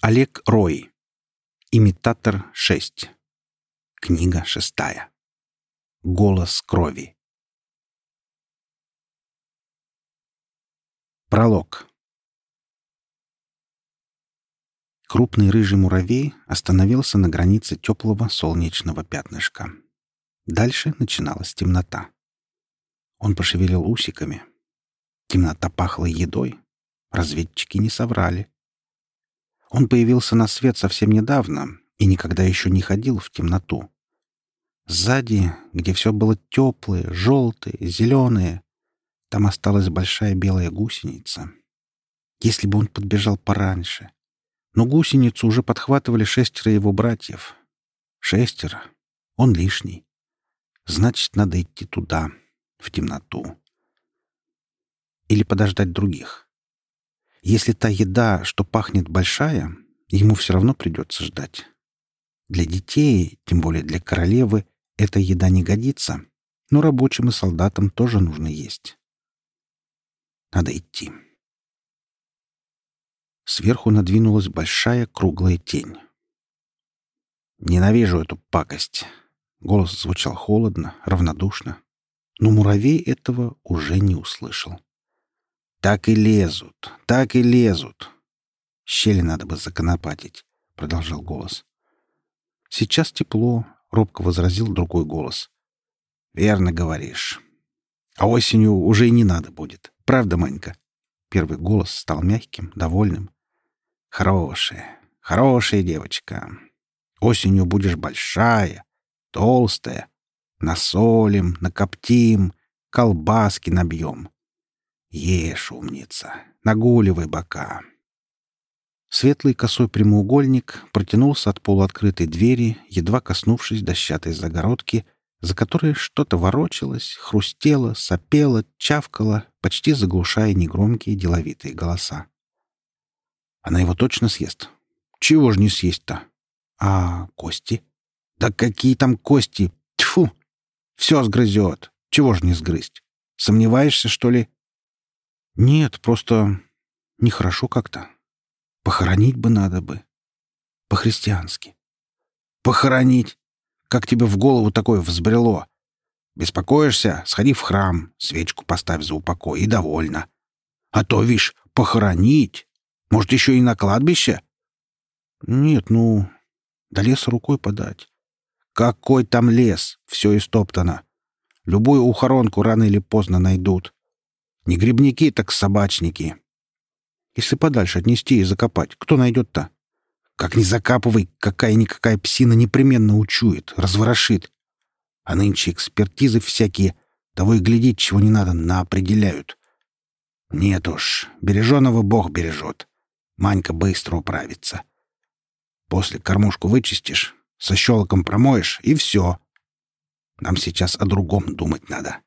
Олег Рой. Имитатор 6. Книга шестая. Голос крови. Пролог. Крупный рыжий муравей остановился на границе теплого солнечного пятнышка. Дальше начиналась темнота. Он пошевелил усиками. Темнота пахла едой. Разведчики не соврали. Он появился на свет совсем недавно и никогда еще не ходил в темноту. Сзади, где все было теплое, желтое, зеленое, там осталась большая белая гусеница. Если бы он подбежал пораньше. Но гусеницу уже подхватывали шестеро его братьев. Шестеро. Он лишний. Значит, надо идти туда, в темноту. Или подождать других. Если та еда, что пахнет большая, ему все равно придется ждать. Для детей, тем более для королевы, эта еда не годится, но рабочим и солдатам тоже нужно есть. Надо идти. Сверху надвинулась большая круглая тень. «Ненавижу эту пакость!» Голос звучал холодно, равнодушно. Но муравей этого уже не услышал. Так и лезут, так и лезут. Щели надо бы законопатить, — продолжал голос. Сейчас тепло, — робко возразил другой голос. Верно говоришь. А осенью уже и не надо будет. Правда, Манька? Первый голос стал мягким, довольным. Хорошая, хорошая девочка. Осенью будешь большая, толстая. Насолим, накоптим, колбаски набьем. Ешь, умница, нагуливай бока. Светлый косой прямоугольник протянулся от полуоткрытой двери, едва коснувшись дощатой загородки, за которой что-то ворочалось, хрустело, сопело, чавкало, почти заглушая негромкие деловитые голоса. Она его точно съест? Чего ж не съесть-то? А кости? Да какие там кости? Тьфу! Все сгрызет. Чего ж не сгрызть? Сомневаешься, что ли? Нет, просто нехорошо как-то. Похоронить бы надо бы. По-христиански. Похоронить? Как тебе в голову такое взбрело? Беспокоишься? Сходи в храм, свечку поставь за упокой и довольно. А то, вишь, похоронить. Может, еще и на кладбище? Нет, ну, до леса рукой подать. Какой там лес? Все истоптано. Любую ухоронку рано или поздно найдут. Не грибники, так собачники. Если подальше отнести и закопать, кто найдет-то? Как не закапывай, какая-никакая псина непременно учует, разворошит. А нынче экспертизы всякие, того и глядеть, чего не надо, наопределяют. Нет уж, береженого Бог бережет. Манька быстро управится. После кормушку вычистишь, со щелоком промоешь, и все. Нам сейчас о другом думать надо.